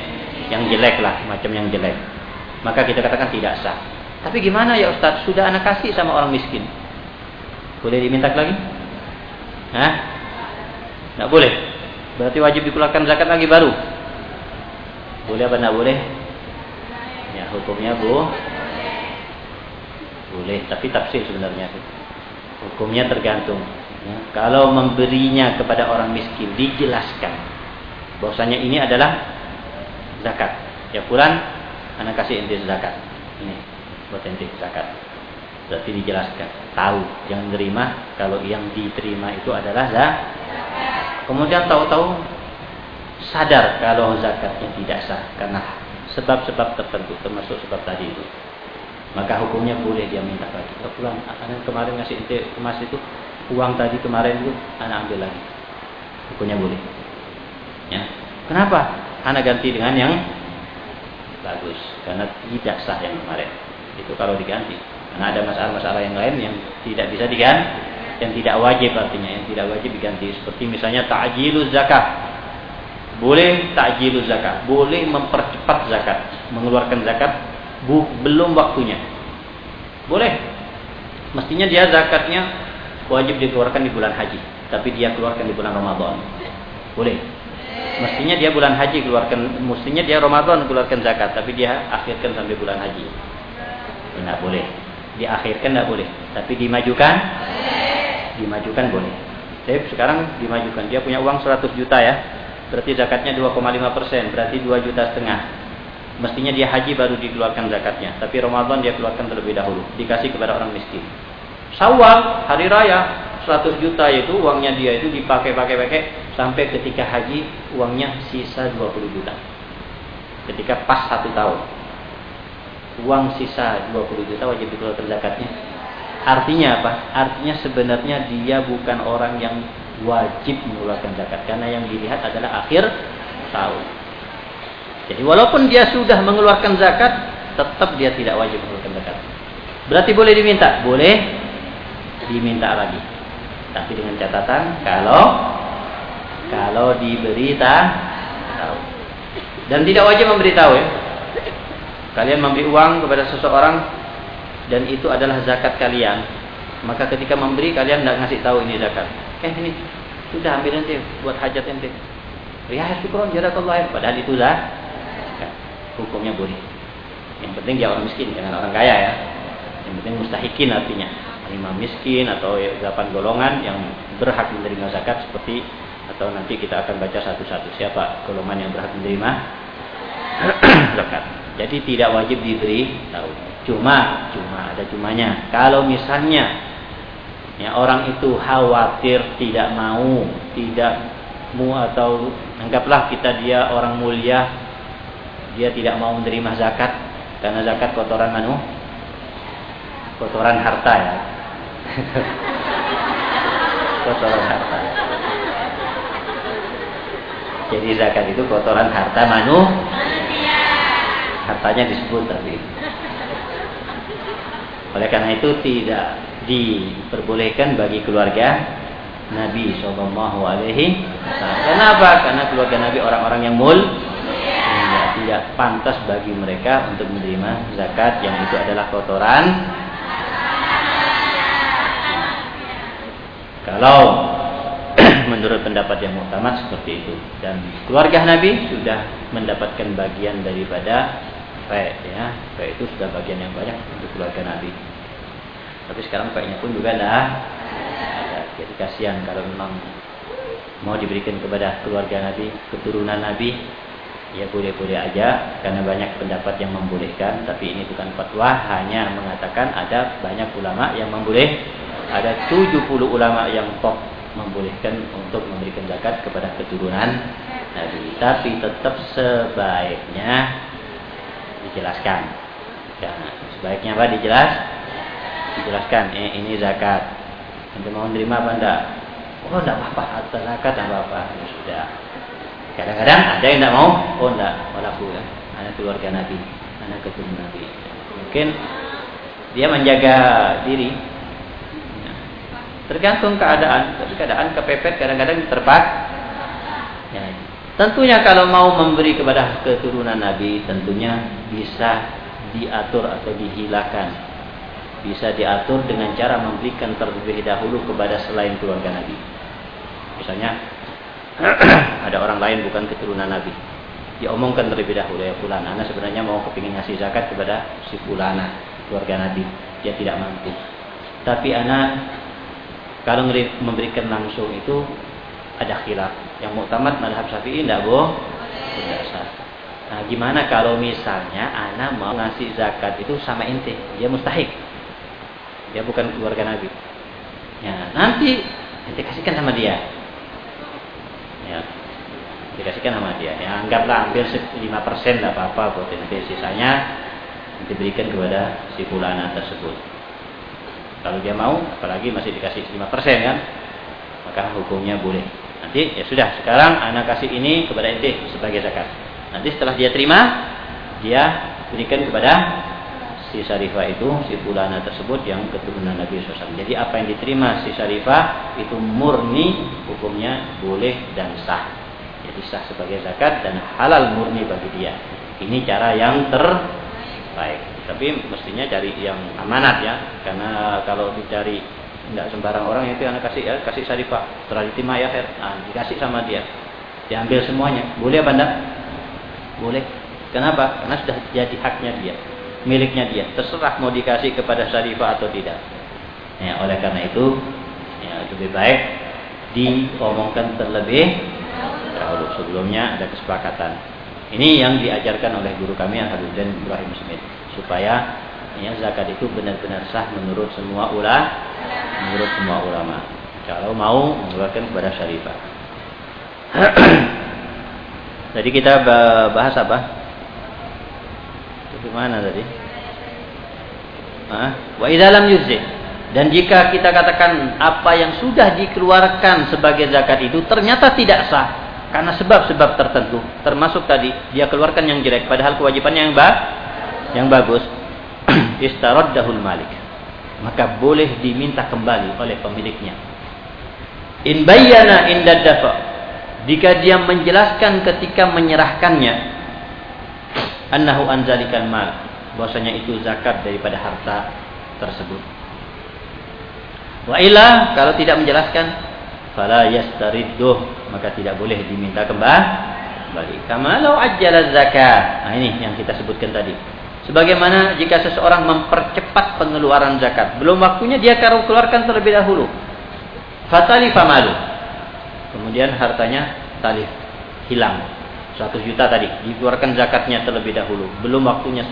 yang jelek lah, macam yang jelek. Maka kita katakan tidak sah. Tapi gimana ya Ustaz? Sudah anak kasih sama orang miskin. Boleh diminta lagi? Hah? Tidak boleh. Berarti wajib dikeluarkan zakat lagi baru. Boleh apa tidak boleh? Ya hukumnya bu. Boleh, tapi tafsir sebenarnya. Hukumnya tergantung. Ya, kalau memberinya kepada orang miskin dijelaskan bahwasanya ini adalah zakat. Ya Quran, anak kasih inti zakat. Ini buat ente zakat. Berarti dijelaskan, tahu yang menerima kalau yang diterima itu adalah zakat. Kemudian tahu-tahu sadar kalau zakatnya tidak sah karena sebab-sebab tertentu termasuk sebab tadi itu. Maka hukumnya boleh dia minta lagi. Kebetulan anak kemarin ngasih ente emas itu uang tadi kemarin itu anak ambil lagi. Hukumnya boleh. Ya. Kenapa? Anak ganti dengan yang bagus karena tidak sah yang kemarin itu kalau diganti karena ada masalah-masalah yang lain yang tidak bisa diganti yang tidak wajib artinya yang tidak wajib diganti seperti misalnya ta'jiluz zakat boleh ta'jiluz zakat boleh mempercepat zakat mengeluarkan zakat bu, belum waktunya boleh mestinya dia zakatnya wajib dikeluarkan di bulan haji tapi dia keluarkan di bulan Ramadan boleh mestinya dia bulan haji keluarkan mestinya dia Ramadan keluarkan zakat tapi dia akhirkan sampai bulan haji tidak boleh. Diakhirkan tidak boleh. Tapi dimajukan? Dimajukan boleh. Jadi sekarang dimajukan. Dia punya uang 100 juta ya. Berarti zakatnya 2,5 persen. Berarti 2 juta setengah. Mestinya dia haji baru dikeluarkan zakatnya. Tapi Ramadan dia keluarkan terlebih dahulu. Dikasih kepada orang miskin. Sawal, hari raya. 100 juta itu uangnya dia itu dipakai-pakai-pakai. Sampai ketika haji uangnya sisa 20 juta. Ketika pas satu tahun uang sisa 20 juta wajib dikeluarkan zakatnya. Artinya apa? Artinya sebenarnya dia bukan orang yang wajib mengeluarkan zakat karena yang dilihat adalah akhir tahun. Jadi walaupun dia sudah mengeluarkan zakat, tetap dia tidak wajib mengeluarkan zakat. Berarti boleh diminta? Boleh diminta lagi. Tapi dengan catatan kalau kalau diberitahu dan tidak wajib memberitahu ya. Kalian memberi uang kepada seseorang dan itu adalah zakat kalian. Maka ketika memberi kalian tidak ngasih tahu ini zakat. Eh ini sudah ambil nanti buat hajat nanti. Ya syukron jazakallah. Padahal itu zakat. Hukumnya boleh. Yang penting dia orang miskin jangan orang kaya ya. Yang penting mustahikin artinya. Lima miskin atau delapan golongan yang berhak menerima zakat seperti atau nanti kita akan baca satu-satu siapa golongan yang berhak menerima zakat. Jadi tidak wajib diberi tahu. Cuma, cuma ada cumanya. Kalau misalnya ya orang itu khawatir tidak mau, tidak mau atau anggaplah kita dia orang mulia, dia tidak mau menerima zakat karena zakat kotoran manu, kotoran harta ya. kotoran harta. Jadi zakat itu kotoran harta manu hartanya disebut tadi. Oleh karena itu tidak diperbolehkan bagi keluarga Nabi Shallallahu Alaihi Wasallam. Kenapa? Karena keluarga Nabi orang-orang yang mul, tidak, tidak pantas bagi mereka untuk menerima zakat yang itu adalah kotoran. Kalau menurut pendapat yang utama seperti itu. Dan keluarga Nabi sudah mendapatkan bagian daripada fe ya. Fe itu sudah bagian yang banyak untuk keluarga Nabi. Tapi sekarang fe pun juga dah ada jadi kasihan kalau memang mau diberikan kepada keluarga Nabi keturunan Nabi ya boleh-boleh aja karena banyak pendapat yang membolehkan tapi ini bukan fatwa hanya mengatakan ada banyak ulama yang memboleh ada 70 ulama yang top membolehkan untuk memberikan zakat kepada keturunan Nabi tapi tetap sebaiknya dijelaskan. Ya, sebaiknya apa dijelas? Dijelaskan. Eh, ini zakat. Anda mau menerima apa enggak? Oh, enggak apa-apa. Zakat enggak apa-apa. Ya, sudah. Kadang-kadang ada yang enggak mau. Oh, enggak. Walafu ya. Anak keluarga Nabi. Anak keturunan Nabi. Mungkin dia menjaga diri. tergantung keadaan. Tapi keadaan kepepet kadang-kadang terpak. Ya. Tentunya kalau mau memberi kepada keturunan Nabi, tentunya bisa diatur atau dihilangkan. Bisa diatur dengan cara memberikan terlebih dahulu kepada selain keluarga Nabi. Misalnya ada orang lain bukan keturunan Nabi. Diomongkan terlebih dahulu ya fulana. Anak sebenarnya mau kepingin ngasih zakat kepada si fulana keluarga Nabi. Dia tidak mampu. Tapi anak kalau memberikan langsung itu ada khilaf. Yang muktamad madhab syafi'i tidak boh, tidak sah. Nah, gimana kalau misalnya anak mau ngasih zakat itu sama inti, dia mustahik. Dia bukan keluarga Nabi. Ya, nanti inti kasihkan sama dia ya. Dikasihkan sama dia ya. Anggaplah hampir 5% lah apa-apa buat nanti sisanya diberikan kepada si fulana tersebut. Kalau dia mau apalagi masih dikasih 5% kan maka hukumnya boleh. Nanti ya sudah sekarang anak kasih ini kepada ente sebagai zakat. Nanti setelah dia terima dia berikan kepada si Syarifah itu si fulana tersebut yang keturunan Nabi SAW. Jadi apa yang diterima si Syarifah itu murni hukumnya boleh dan sah. Jadi sah sebagai zakat dan halal murni bagi dia. Ini cara yang terbaik. Tapi mestinya cari yang amanat ya, karena kalau dicari tidak sembarang orang itu yang kasih ya kasih Syarifah. Setelah diterima ya nah, dikasih sama dia. Diambil semuanya. Boleh apa enggak? Boleh. Kenapa? Karena sudah jadi haknya dia miliknya dia. Terserah mau dikasih kepada syarifah atau tidak. Ya, oleh karena itu ya, lebih baik diomongkan terlebih dahulu sebelumnya ada kesepakatan. Ini yang diajarkan oleh guru kami Al-Habibin Ibrahim Smith supaya ya, zakat itu benar-benar sah menurut semua ulama, menurut semua ulama. Kalau mau mengeluarkan kepada syarifah. Jadi kita bahas apa? Gimana tadi? Wa idalam yuzzi. Dan jika kita katakan apa yang sudah dikeluarkan sebagai zakat itu ternyata tidak sah karena sebab-sebab tertentu, termasuk tadi dia keluarkan yang jelek padahal kewajibannya yang ba yang bagus. Istaraddahul malik. Maka boleh diminta kembali oleh pemiliknya. In bayyana inda dafa. Jika dia menjelaskan ketika menyerahkannya annahu anzalikal mal. Bahwasanya itu zakat daripada harta tersebut. Wa ila kalau tidak menjelaskan fala yastaridduh maka tidak boleh diminta kembali. Kama law ajjala zakat. Nah ini yang kita sebutkan tadi. Sebagaimana jika seseorang mempercepat pengeluaran zakat belum waktunya dia kalau keluarkan terlebih dahulu. Fatali famalu. Kemudian hartanya talif hilang 100 juta tadi. Dikeluarkan zakatnya terlebih dahulu. Belum waktunya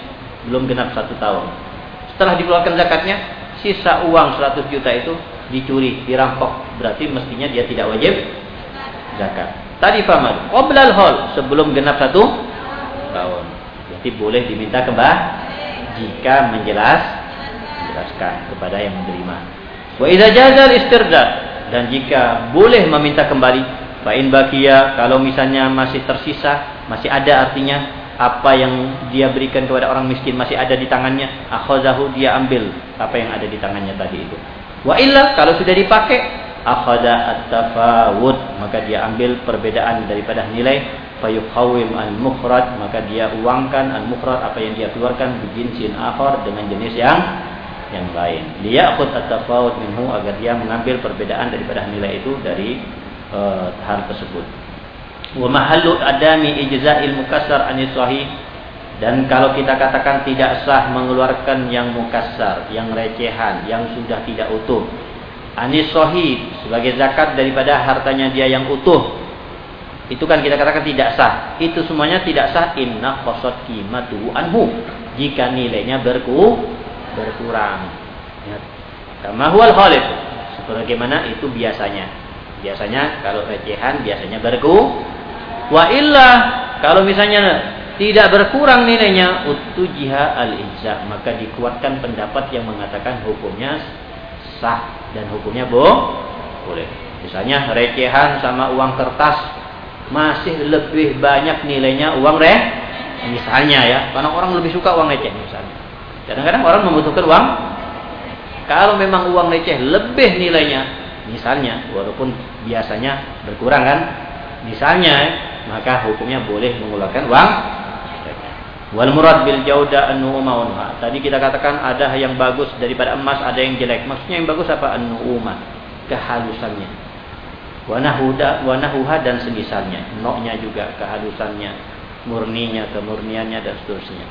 belum genap satu tahun. Setelah dikeluarkan zakatnya sisa uang 100 juta itu dicuri dirampok. Berarti mestinya dia tidak wajib zakat. Tadi famad qoblal hol sebelum genap satu tahun. Berarti boleh diminta kembali jika menjelas menjelaskan kepada yang menerima. Wa idza jazal istirda. Dan jika boleh meminta kembali Fa'in bakia kalau misalnya masih tersisa, masih ada artinya apa yang dia berikan kepada orang miskin masih ada di tangannya, akhazahu dia ambil apa yang ada di tangannya tadi itu. Wa illa kalau sudah dipakai, akhadha at-tafawud, maka dia ambil perbedaan daripada nilai fayuqawim al-mufrad, maka dia uangkan al-mufrad apa yang dia keluarkan bijinsin akhar dengan jenis yang yang lain. Dia akut at-tafawud minhu agar dia mengambil perbedaan daripada nilai itu dari uh, hal tersebut. Wa mahallu adami ijza'il mukassar anis sahih dan kalau kita katakan tidak sah mengeluarkan yang mukassar, yang recehan, yang sudah tidak utuh. Anis sahih sebagai zakat daripada hartanya dia yang utuh. Itu kan kita katakan tidak sah. Itu semuanya tidak sah inna qasad qimatu anhu. Jika nilainya berku berkurang. Ya. Kama huwal khalif. Sebagaimana itu biasanya. Biasanya kalau recehan biasanya berku. Wa illa kalau misalnya tidak berkurang nilainya utujiha al ijza maka dikuatkan pendapat yang mengatakan hukumnya sah dan hukumnya boh boleh. Misalnya recehan sama uang kertas masih lebih banyak nilainya uang re misalnya ya karena orang lebih suka uang receh misalnya kadang-kadang orang membutuhkan uang Kalau memang uang receh lebih nilainya, misalnya, walaupun biasanya berkurang kan, misalnya, maka hukumnya boleh mengeluarkan uang Wal murad bil jauda an-nu'uma Tadi kita katakan ada yang bagus daripada emas, ada yang jelek. Maksudnya yang bagus apa? An-nu'uma, kehalusannya. Wanahuda, wanahuha dan semisalnya. Noknya juga kehalusannya, murninya, kemurniannya dan seterusnya.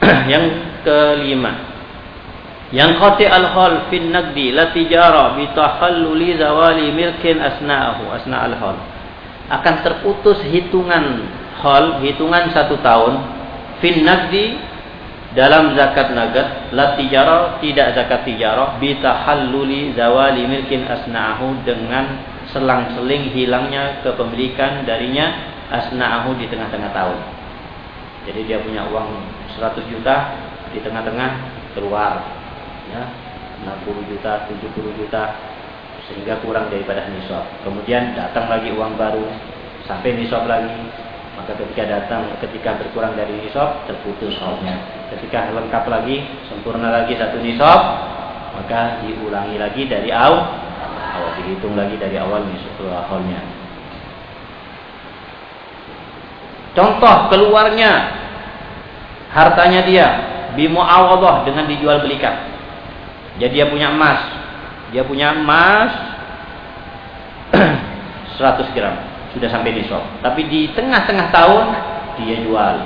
yang kelima, yang qati al-hal fin naqdi la tijara bi tahalluli zawali milkin asna'ahu asna al-hal akan terputus hitungan hal hitungan satu tahun fin nagdi dalam zakat nagat la tijara tidak zakat tijara bi tahalluli zawali milkin asna'ahu dengan selang-seling hilangnya kepemilikan darinya asna'ahu di tengah-tengah tahun. Jadi dia punya uang 100 juta di tengah-tengah keluar ya 60 juta, 70 juta sehingga kurang daripada nisab. Kemudian datang lagi uang baru sampai nisab lagi maka ketika datang, ketika berkurang dari nisab, terputus haulnya. Ketika lengkap lagi, sempurna lagi satu nisab, maka diulangi lagi dari awal, awal dihitung lagi dari awal nisab haulnya. Contoh keluarnya hartanya dia bimuawadah dengan dijual belikan. Jadi dia punya emas, dia punya emas 100 gram sudah sampai di shop. Tapi di tengah-tengah tahun dia jual.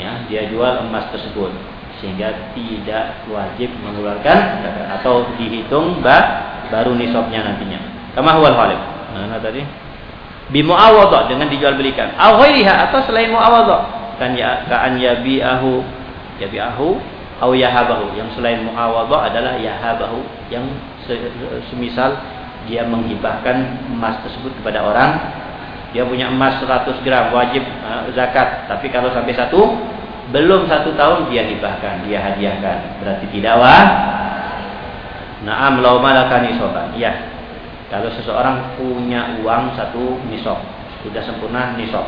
Ya, dia jual emas tersebut sehingga tidak wajib mengeluarkan atau dihitung bah, baru nisabnya nantinya. Kama huwal ghalib. Nah, tadi bi muawadha dengan dijual belikan. Aw atau selain muawadha. Kan ya ka'an yabi'ahu yabi'ahu aw yahabahu. Yang selain muawadha adalah yahabahu. Yang semisal dia menghibahkan emas tersebut kepada orang. Dia punya emas 100 gram wajib uh, zakat. Tapi kalau sampai satu belum satu tahun dia hibahkan dia hadiahkan. Berarti tidak wah naam lau malaka nisoban ya kalau seseorang punya uang satu nisab sudah sempurna nisab.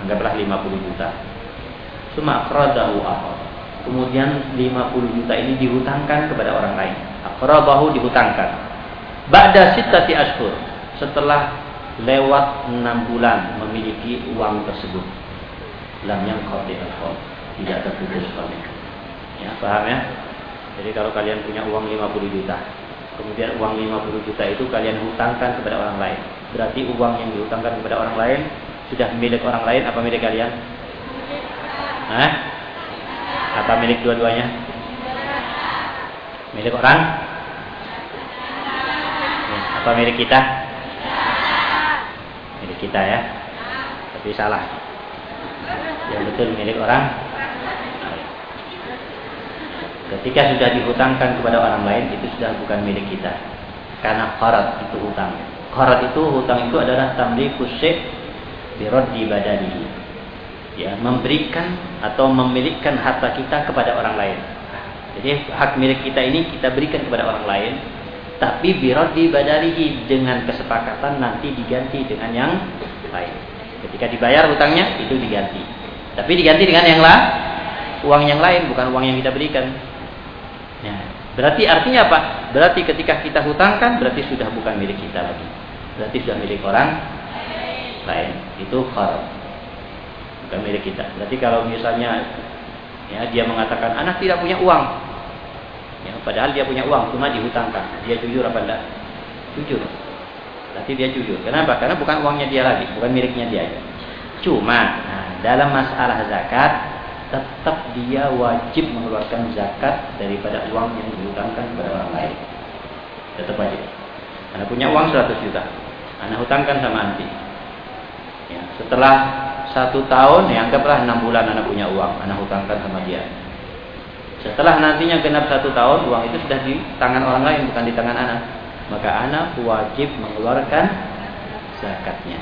Anggaplah 50 juta. Akradahu akhar kemudian 50 juta ini dihutangkan kepada orang lain akradahu dihutangkan Ba'da sitati ashur. Setelah lewat enam bulan memiliki uang tersebut. Lam yang qati al Tidak terputus oleh. Ya, paham ya? Jadi kalau kalian punya uang 50 juta, kemudian uang 50 juta itu kalian hutangkan kepada orang lain. Berarti uang yang dihutangkan kepada orang lain sudah milik orang lain apa milik kalian? Hah? Apa milik dua-duanya? Milik orang? Apa milik kita? Milik kita ya. Tapi salah. Yang betul milik orang. Ketika sudah dihutangkan kepada orang lain itu sudah bukan milik kita. Karena qarat itu hutang. Qarat itu hutang itu adalah tamliku syekh di badani. Ya, memberikan atau memilikan harta kita kepada orang lain. Jadi hak milik kita ini kita berikan kepada orang lain tapi birodi badarihi dengan kesepakatan nanti diganti dengan yang lain. Ketika dibayar hutangnya itu diganti. Tapi diganti dengan yang lain, uang yang lain bukan uang yang kita berikan. Nah, berarti artinya apa? Berarti ketika kita hutangkan berarti sudah bukan milik kita lagi. Berarti sudah milik orang lain. Itu khar. Bukan milik kita. Berarti kalau misalnya ya dia mengatakan anak tidak punya uang, Ya, padahal dia punya uang, cuma dihutangkan. Dia jujur apa enggak? Jujur. Berarti dia jujur. Kenapa? Karena bukan uangnya dia lagi, bukan miliknya dia. Cuma nah, dalam masalah zakat tetap dia wajib mengeluarkan zakat daripada uang yang dihutangkan kepada orang lain. Tetap wajib. Karena punya uang 100 juta. Anak hutangkan sama anti. Ya, setelah satu tahun, ya anggaplah enam bulan anak punya uang, anak hutangkan sama dia. Setelah nantinya genap satu tahun, uang itu sudah di tangan orang lain, bukan di tangan anak. Maka anak wajib mengeluarkan zakatnya.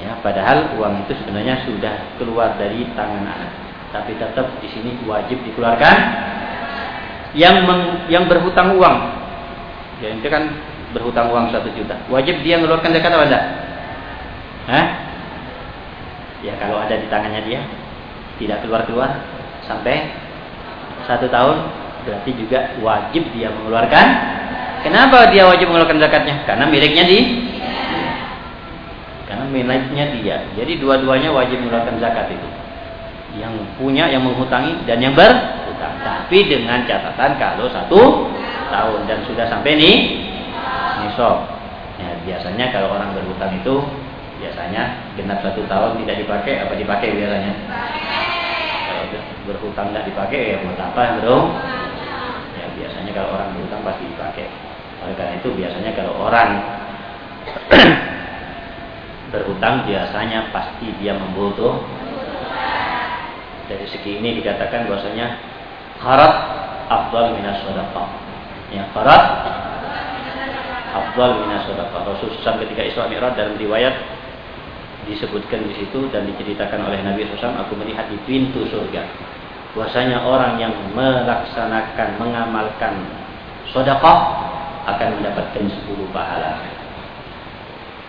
Ya, padahal uang itu sebenarnya sudah keluar dari tangan anak. Tapi tetap di sini wajib dikeluarkan. Yang meng, yang berhutang uang, ya itu kan berhutang uang satu juta. Wajib dia mengeluarkan zakat apa enggak? Hah? Ya kalau ada di tangannya dia tidak keluar-keluar sampai satu tahun berarti juga wajib dia mengeluarkan. Kenapa dia wajib mengeluarkan zakatnya? Karena miliknya di karena miliknya dia. Jadi dua-duanya wajib mengeluarkan zakat itu. Yang punya, yang menghutangi dan yang berhutang. Tapi dengan catatan kalau satu tahun dan sudah sampai nih nisab. Ya, biasanya kalau orang berhutang itu biasanya genap satu tahun tidak dipakai apa dipakai biasanya? Kalau berhutang tidak dipakai ya buat apa bro? Ya biasanya kalau orang berhutang pasti dipakai. Oleh karena itu biasanya kalau orang berhutang biasanya pasti dia membutuh dari segi ini dikatakan bahwasanya harat afdal minas sadaqah ya harat afdal minas sadaqah Rasulullah ketika Isra Mi'raj dalam riwayat disebutkan di situ dan diceritakan oleh Nabi SAW aku melihat di pintu surga bahwasanya orang yang melaksanakan mengamalkan sedekah akan mendapatkan 10 pahala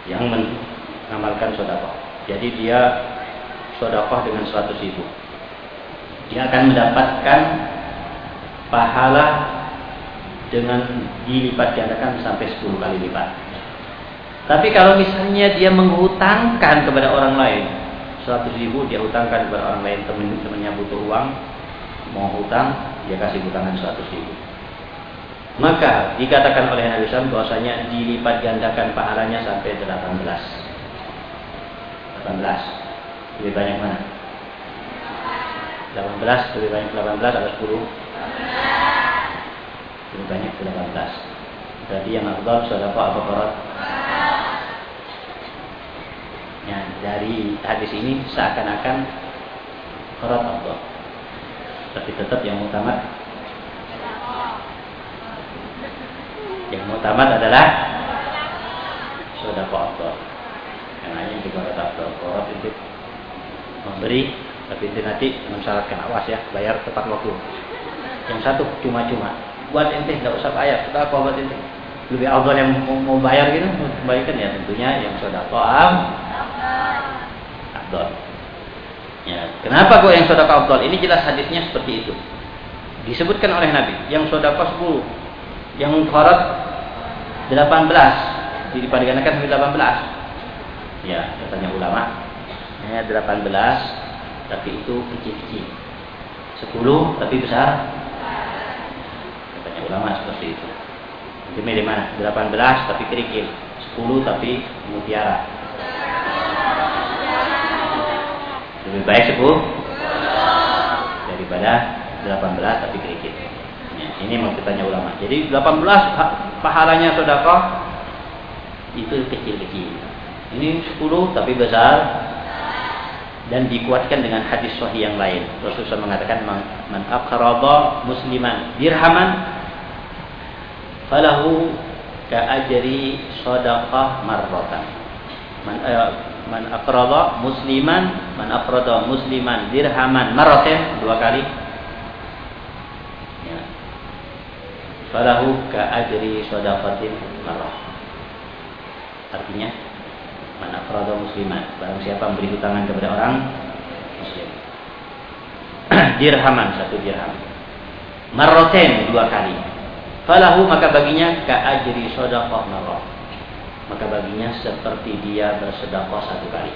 yang mengamalkan sodakoh. Jadi dia sodakoh dengan 100 ribu. Dia akan mendapatkan pahala dengan dilipat gandakan sampai 10 kali lipat. Tapi kalau misalnya dia menghutangkan kepada orang lain, 100 ribu dia hutangkan kepada orang lain, teman-temannya butuh uang, mau hutang, dia kasih hutangan 100 ribu. Maka dikatakan oleh Nabi SAW bahwasanya dilipat gandakan pahalanya sampai 18. 18 lebih banyak mana 18 lebih banyak 18 atau 10 lebih banyak 18 berarti yang afdal sedekah apa korot ya dari hadis ini seakan-akan korot afdal tapi tetap yang utama yang utama adalah sedekah afdal yang juga tetap korup itu memberi tapi itu nanti mensyaratkan awas ya bayar tepat waktu. Yang satu cuma-cuma. Buat ente nggak usah bayar. Kita apa buat ente lebih awal yang mau, bayar gitu kembalikan ya tentunya yang sudah am. Abdul ya kenapa kok yang sudah abdul ini jelas hadisnya seperti itu. Disebutkan oleh Nabi yang sodako 10 yang korat 18 dipadankan sampai 18 ya katanya ulama hanya 18 tapi itu kecil-kecil. 10 tapi besar. Katanya ulama seperti itu jadi dari mana? 18 tapi kerikil 10 tapi mutiara. Lebih baik 10 daripada 18 tapi kerikil ya, ini maksudnya ulama. Jadi 18 pahalanya sodako itu kecil-kecil. Ini 10 tapi besar. Dan dikuatkan dengan hadis sahih yang lain. Rasulullah mengatakan man aqrada musliman dirhaman falahu ka ajri shadaqah marratan. Man uh, man aqrada musliman man aqrada musliman dirhaman marratan dua kali. Ya. Falahu ka ajri shadaqatin marrah. Artinya mana afrada musliman barang siapa memberi hutangan kepada orang muslim dirhaman satu dirham marroten dua kali falahu maka baginya ka ajri sodaqah marrah maka baginya seperti dia bersedekah satu kali.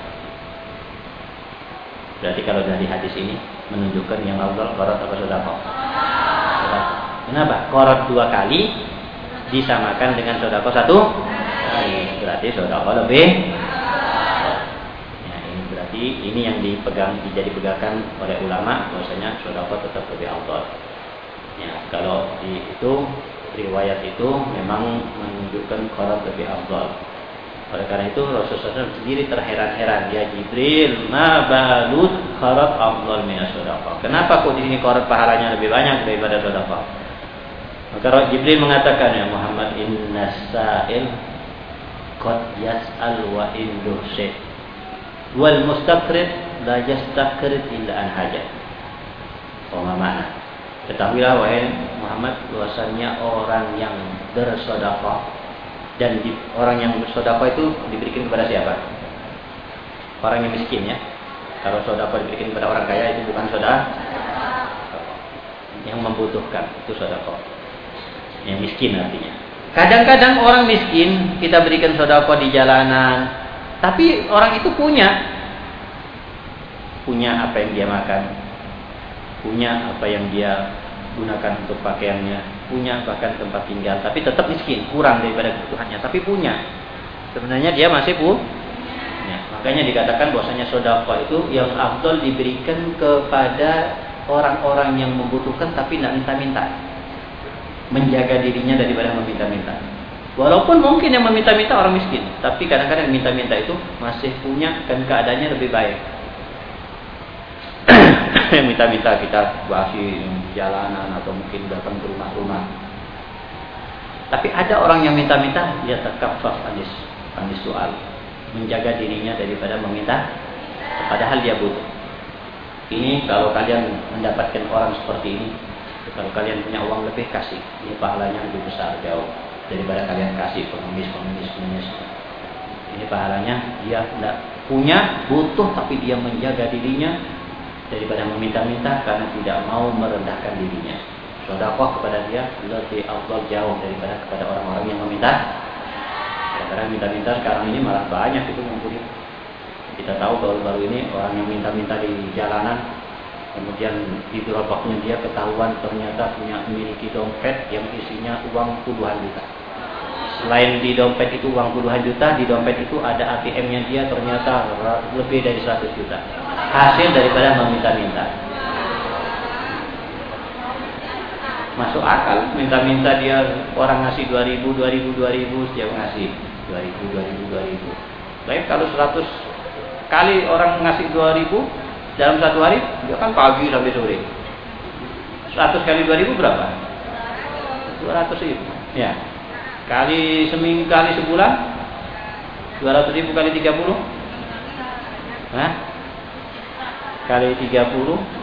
Berarti kalau dari hadis ini menunjukkan yang Allah korot apa sedekah? Kenapa? Korot dua kali disamakan dengan sedekah satu kali. Berarti sedekah lebih. Berarti ini yang dipegang dijadi pegangan oleh ulama bahwasanya sodako tetap lebih afdal. Ya, kalau itu riwayat itu memang menunjukkan korat lebih afdal. Oleh karena itu Rasulullah SAW sendiri terheran-heran ya Jibril, ma balut korat afdal min sodako. Kenapa kok di sini korat pahalanya lebih banyak daripada sodako? Maka Jibril mengatakan ya Muhammad inna sa'il qad yas'al wa indu wal mustaqrid la yastaqrid illa an hajat. Oh mana? Ketahuilah wahai Muhammad bahwasanya orang yang bersedekah dan di, orang yang bersedekah itu diberikan kepada siapa? Orang yang miskin ya. Kalau sedekah diberikan kepada orang kaya itu bukan sedekah. yang membutuhkan itu sodako yang miskin artinya kadang-kadang orang miskin kita berikan sodako di jalanan tapi orang itu punya punya apa yang dia makan punya apa yang dia gunakan untuk pakaiannya punya bahkan tempat tinggal tapi tetap miskin kurang daripada kebutuhannya tapi punya sebenarnya dia masih pun Makanya dikatakan bahwasanya sodako itu yang afdol diberikan kepada orang-orang yang membutuhkan tapi tidak minta-minta. Menjaga dirinya daripada meminta-minta. Walaupun mungkin yang meminta-minta orang miskin, tapi kadang-kadang minta-minta itu masih punya dan keadaannya lebih baik. minta-minta kita kasih jalanan atau mungkin datang ke rumah-rumah. Tapi ada orang yang minta-minta dia tetap anis, anis soal menjaga dirinya daripada meminta padahal dia butuh. Ini kalau kalian mendapatkan orang seperti ini, kalau kalian punya uang lebih kasih, ini pahalanya lebih besar jauh daripada kalian kasih pengemis, pengemis, pengemis. Ini pahalanya dia tidak punya, butuh tapi dia menjaga dirinya daripada meminta-minta karena tidak mau merendahkan dirinya. Sodakoh kepada dia lebih afdal jauh daripada kepada orang-orang yang meminta karena minta-minta sekarang ini malah banyak itu ngumpulin. Kita tahu baru-baru ini orang yang minta-minta di jalanan, kemudian di gerobaknya dia ketahuan ternyata punya memiliki dompet yang isinya uang puluhan juta. Selain di dompet itu uang puluhan juta, di dompet itu ada ATM-nya dia ternyata lebih dari 100 juta. Hasil daripada meminta-minta. Masuk akal, minta-minta dia orang ngasih 2000, 2000, 2000, dia ngasih 2000, 2000, 2000. Baik kalau 100 kali orang ngasih 2000 dalam satu hari, dia kan pagi sampai sore. 100 kali 2000 berapa? 200 ribu. Ya. Kali seminggu kali sebulan? 200 ribu kali 30 Hah? Kali 30